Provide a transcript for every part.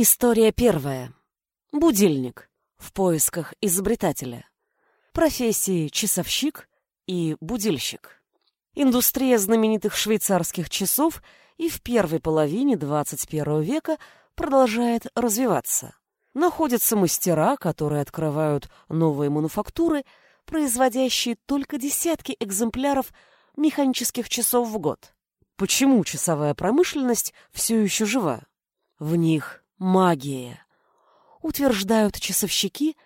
История первая. Будильник. В поисках изобретателя. Профессии часовщик и будильщик. Индустрия знаменитых швейцарских часов и в первой половине 21 века продолжает развиваться. Находятся мастера, которые открывают новые мануфактуры, производящие только десятки экземпляров механических часов в год. Почему часовая промышленность все еще жива? В них магия. Утверждают часовщики,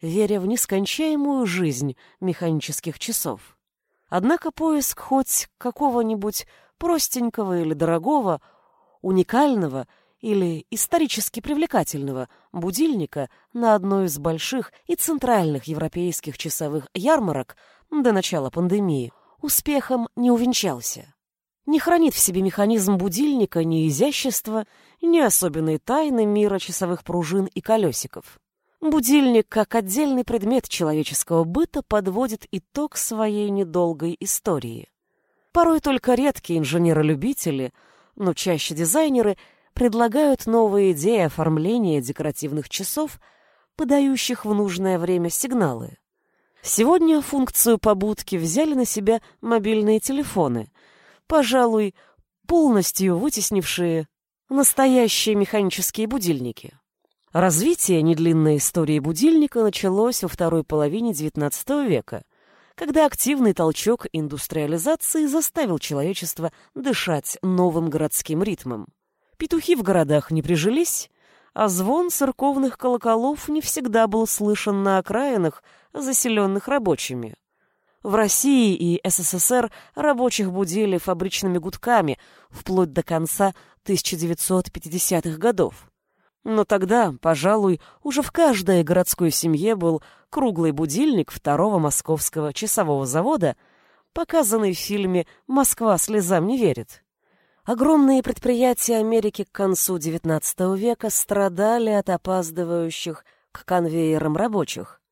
веря в нескончаемую жизнь механических часов. Однако поиск хоть какого-нибудь простенького или дорогого, уникального или исторически привлекательного будильника на одной из больших и центральных европейских часовых ярмарок до начала пандемии успехом не увенчался не хранит в себе механизм будильника ни изящества, ни особенной тайны мира часовых пружин и колесиков. Будильник, как отдельный предмет человеческого быта, подводит итог своей недолгой истории. Порой только редкие инженеры-любители, но чаще дизайнеры, предлагают новые идеи оформления декоративных часов, подающих в нужное время сигналы. Сегодня функцию побудки взяли на себя мобильные телефоны, пожалуй, полностью вытеснившие настоящие механические будильники. Развитие недлинной истории будильника началось во второй половине XIX века, когда активный толчок индустриализации заставил человечество дышать новым городским ритмом. Петухи в городах не прижились, а звон церковных колоколов не всегда был слышен на окраинах, заселенных рабочими. В России и СССР рабочих будили фабричными гудками вплоть до конца 1950-х годов. Но тогда, пожалуй, уже в каждой городской семье был круглый будильник второго московского часового завода, показанный в фильме «Москва слезам не верит». Огромные предприятия Америки к концу XIX века страдали от опаздывающих к конвейерам рабочих.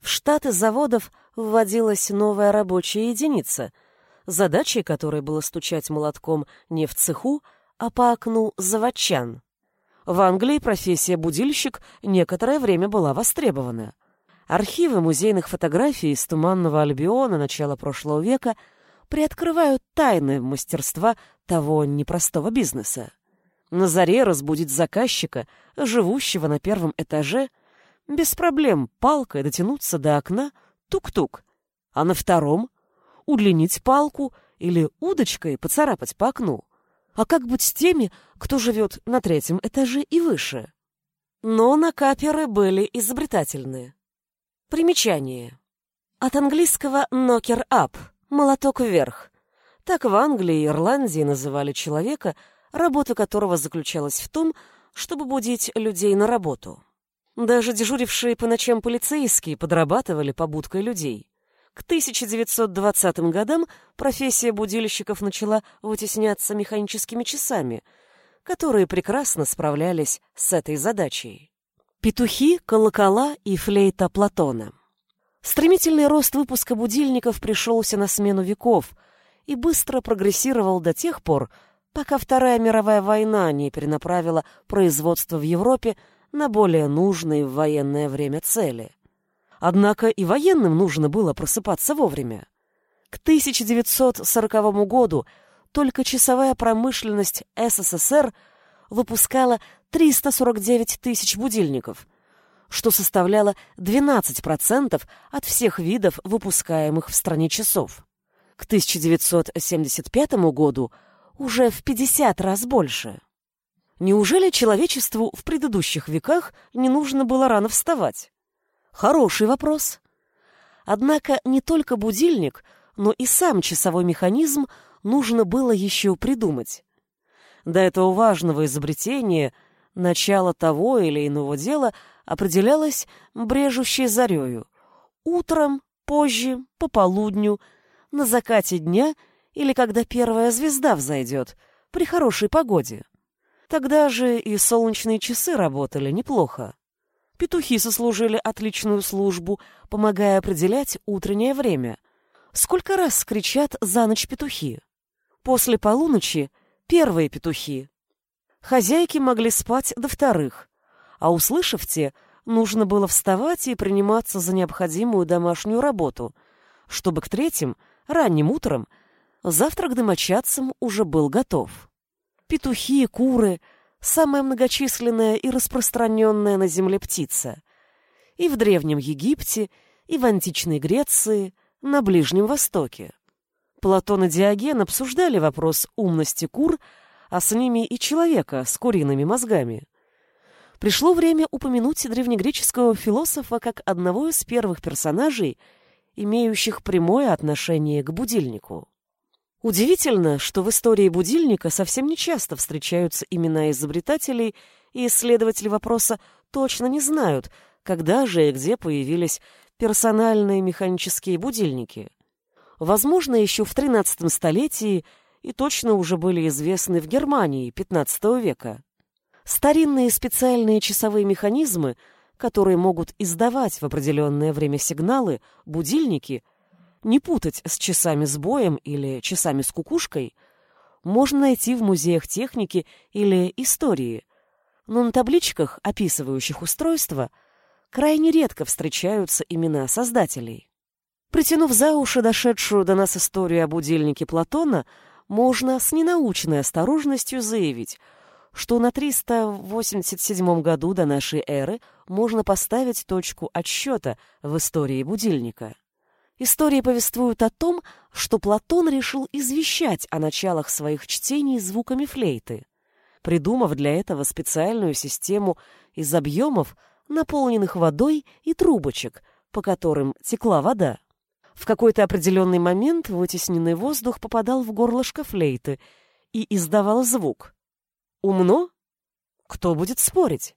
В штаты заводов – вводилась новая рабочая единица, задачей которой было стучать молотком не в цеху, а по окну заводчан. В Англии профессия будильщик некоторое время была востребована. Архивы музейных фотографий из Туманного Альбиона начала прошлого века приоткрывают тайны мастерства того непростого бизнеса. На заре разбудить заказчика, живущего на первом этаже, без проблем палкой дотянуться до окна — тук-тук, а на втором — удлинить палку или удочкой поцарапать по окну. А как быть с теми, кто живет на третьем этаже и выше? Но накаперы были изобретательные. Примечание. От английского «knocker up» — «молоток вверх». Так в Англии и Ирландии называли человека, работа которого заключалась в том, чтобы будить людей на работу. Даже дежурившие по ночам полицейские подрабатывали побудкой людей. К 1920 годам профессия будильщиков начала вытесняться механическими часами, которые прекрасно справлялись с этой задачей. Петухи, колокола и флейта Платона. Стремительный рост выпуска будильников пришелся на смену веков и быстро прогрессировал до тех пор, пока Вторая мировая война не перенаправила производство в Европе на более нужные в военное время цели. Однако и военным нужно было просыпаться вовремя. К 1940 году только часовая промышленность СССР выпускала 349 тысяч будильников, что составляло 12% от всех видов выпускаемых в стране часов. К 1975 году уже в 50 раз больше. Неужели человечеству в предыдущих веках не нужно было рано вставать? Хороший вопрос. Однако не только будильник, но и сам часовой механизм нужно было еще придумать. До этого важного изобретения начало того или иного дела определялось брежущей зарею. Утром, позже, пополудню, на закате дня или когда первая звезда взойдет, при хорошей погоде. Тогда же и солнечные часы работали неплохо. Петухи сослужили отличную службу, помогая определять утреннее время. Сколько раз кричат за ночь петухи? После полуночи — первые петухи. Хозяйки могли спать до вторых, а услышав те, нужно было вставать и приниматься за необходимую домашнюю работу, чтобы к третьим, ранним утром, завтрак домочадцам уже был готов. Петухи, куры — самая многочисленная и распространенная на земле птица. И в Древнем Египте, и в античной Греции, на Ближнем Востоке. Платон и Диоген обсуждали вопрос умности кур, а с ними и человека с куриными мозгами. Пришло время упомянуть древнегреческого философа как одного из первых персонажей, имеющих прямое отношение к будильнику. Удивительно, что в истории будильника совсем не часто встречаются имена изобретателей, и исследователи вопроса точно не знают, когда же и где появились персональные механические будильники. Возможно, еще в XIII столетии и точно уже были известны в Германии XV века. Старинные специальные часовые механизмы, которые могут издавать в определенное время сигналы, будильники, не путать с часами с боем или часами с кукушкой, можно найти в музеях техники или истории, но на табличках, описывающих устройство, крайне редко встречаются имена создателей. Притянув за уши дошедшую до нас историю о будильнике Платона, можно с ненаучной осторожностью заявить – что на 387 году до нашей эры можно поставить точку отсчета в истории будильника. Истории повествуют о том, что Платон решил извещать о началах своих чтений звуками флейты, придумав для этого специальную систему из объемов, наполненных водой и трубочек, по которым текла вода. В какой-то определенный момент вытесненный воздух попадал в горлышко флейты и издавал звук. Умно? Кто будет спорить?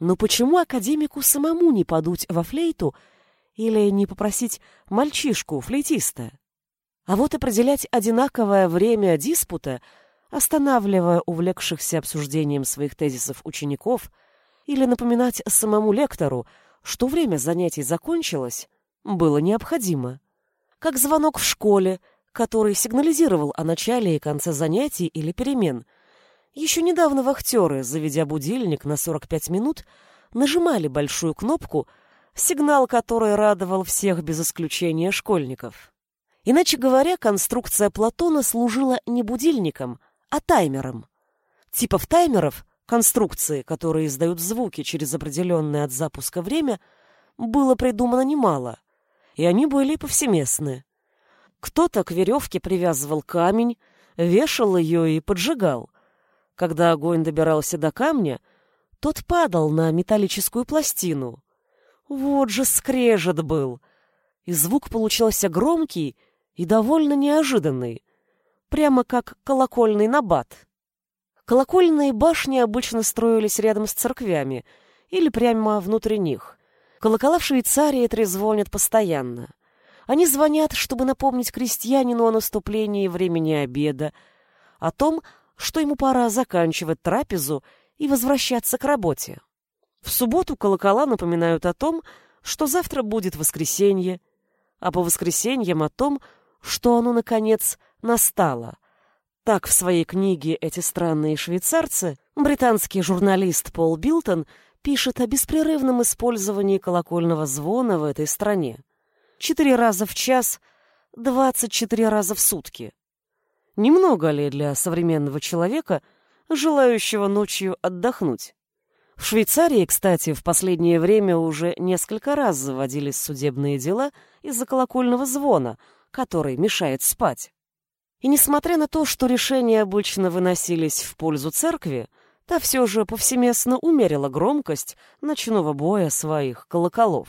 Но почему академику самому не подуть во флейту или не попросить мальчишку-флейтиста? А вот определять одинаковое время диспута, останавливая увлекшихся обсуждением своих тезисов учеников, или напоминать самому лектору, что время занятий закончилось, было необходимо. Как звонок в школе, который сигнализировал о начале и конце занятий или перемен – еще недавно вахтеры, заведя будильник на 45 минут, нажимали большую кнопку, сигнал которой радовал всех без исключения школьников. Иначе говоря, конструкция Платона служила не будильником, а таймером. Типов таймеров, конструкции, которые издают звуки через определенное от запуска время, было придумано немало, и они были повсеместны. Кто-то к веревке привязывал камень, вешал ее и поджигал, когда огонь добирался до камня, тот падал на металлическую пластину. Вот же скрежет был! И звук получился громкий и довольно неожиданный, прямо как колокольный набат. Колокольные башни обычно строились рядом с церквями или прямо внутри них. Колокола в Швейцарии трезвонят постоянно. Они звонят, чтобы напомнить крестьянину о наступлении времени обеда, о том, что ему пора заканчивать трапезу и возвращаться к работе. В субботу колокола напоминают о том, что завтра будет воскресенье, а по воскресеньям о том, что оно, наконец, настало. Так в своей книге «Эти странные швейцарцы» британский журналист Пол Билтон пишет о беспрерывном использовании колокольного звона в этой стране. Четыре раза в час, двадцать четыре раза в сутки. Немного ли для современного человека, желающего ночью отдохнуть? В Швейцарии, кстати, в последнее время уже несколько раз заводились судебные дела из-за колокольного звона, который мешает спать. И несмотря на то, что решения обычно выносились в пользу церкви, та все же повсеместно умерила громкость ночного боя своих колоколов.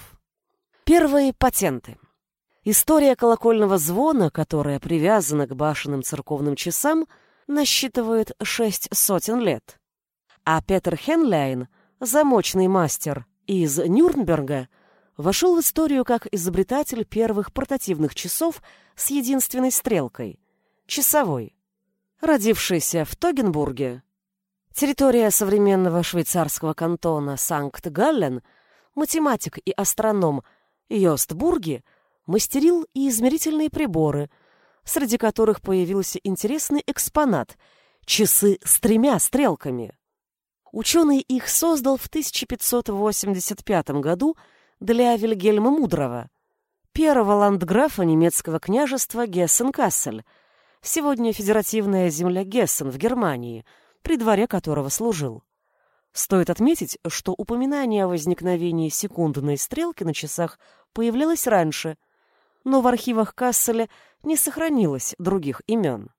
Первые патенты. История колокольного звона, которая привязана к башенным церковным часам, насчитывает шесть сотен лет. А Петер Хенляйн, замочный мастер из Нюрнберга, вошел в историю как изобретатель первых портативных часов с единственной стрелкой — часовой. Родившийся в Тогенбурге, территория современного швейцарского кантона Санкт-Галлен, математик и астроном Йост Бурги — мастерил и измерительные приборы, среди которых появился интересный экспонат — часы с тремя стрелками. Ученый их создал в 1585 году для Вильгельма Мудрого, первого ландграфа немецкого княжества Гессен-Кассель, сегодня федеративная земля Гессен в Германии, при дворе которого служил. Стоит отметить, что упоминание о возникновении секундной стрелки на часах появлялось раньше, но в архивах Касселя не сохранилось других имен.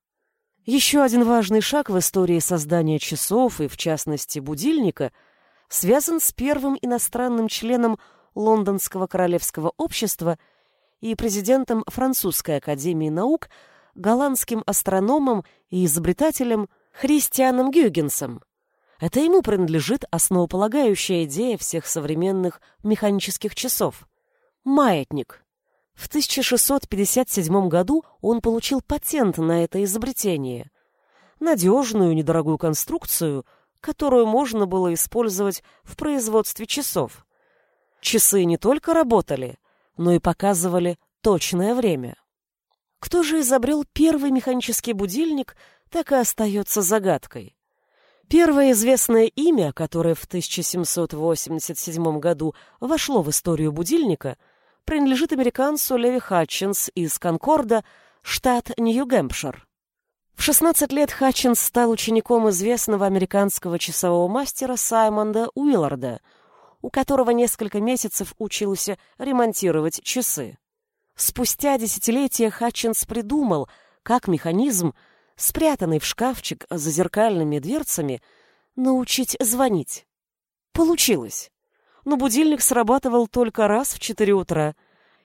Еще один важный шаг в истории создания часов и, в частности, будильника, связан с первым иностранным членом Лондонского королевского общества – и президентом Французской академии наук, голландским астрономом и изобретателем Христианом Гюгенсом. Это ему принадлежит основополагающая идея всех современных механических часов – маятник. В 1657 году он получил патент на это изобретение – надежную недорогую конструкцию, которую можно было использовать в производстве часов. Часы не только работали – но и показывали точное время. Кто же изобрел первый механический будильник, так и остается загадкой. Первое известное имя, которое в 1787 году вошло в историю будильника, принадлежит американцу Леви Хатчинс из Конкорда, штат Нью-Гэмпшир. В 16 лет Хатчинс стал учеником известного американского часового мастера Саймонда Уилларда – у которого несколько месяцев учился ремонтировать часы. Спустя десятилетия Хатчинс придумал, как механизм, спрятанный в шкафчик за зеркальными дверцами, научить звонить. Получилось. Но будильник срабатывал только раз в четыре утра,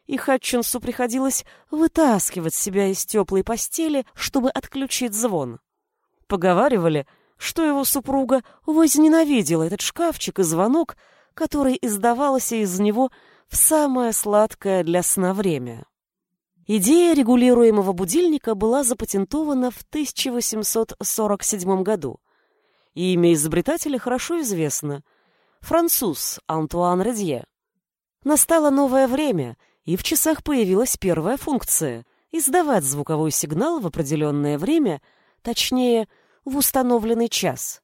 и Хатчинсу приходилось вытаскивать себя из теплой постели, чтобы отключить звон. Поговаривали, что его супруга возненавидела этот шкафчик и звонок, который издавался из него в самое сладкое для сна время. Идея регулируемого будильника была запатентована в 1847 году. Имя изобретателя хорошо известно – француз Антуан Редье. Настало новое время, и в часах появилась первая функция – издавать звуковой сигнал в определенное время, точнее, в установленный час.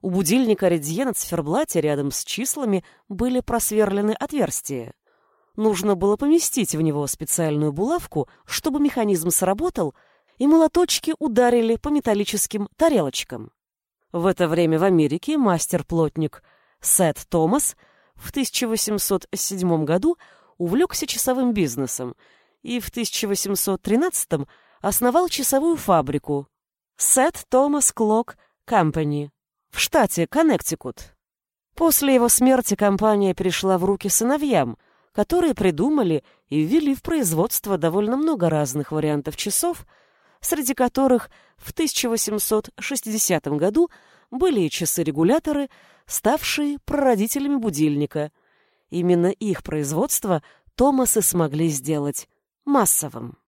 У будильника Редье на циферблате рядом с числами были просверлены отверстия. Нужно было поместить в него специальную булавку, чтобы механизм сработал, и молоточки ударили по металлическим тарелочкам. В это время в Америке мастер-плотник Сет Томас в 1807 году увлекся часовым бизнесом и в 1813 основал часовую фабрику Сет Томас Клок Company в штате Коннектикут. После его смерти компания перешла в руки сыновьям, которые придумали и ввели в производство довольно много разных вариантов часов, среди которых в 1860 году были часы-регуляторы, ставшие прародителями будильника. Именно их производство Томасы смогли сделать массовым.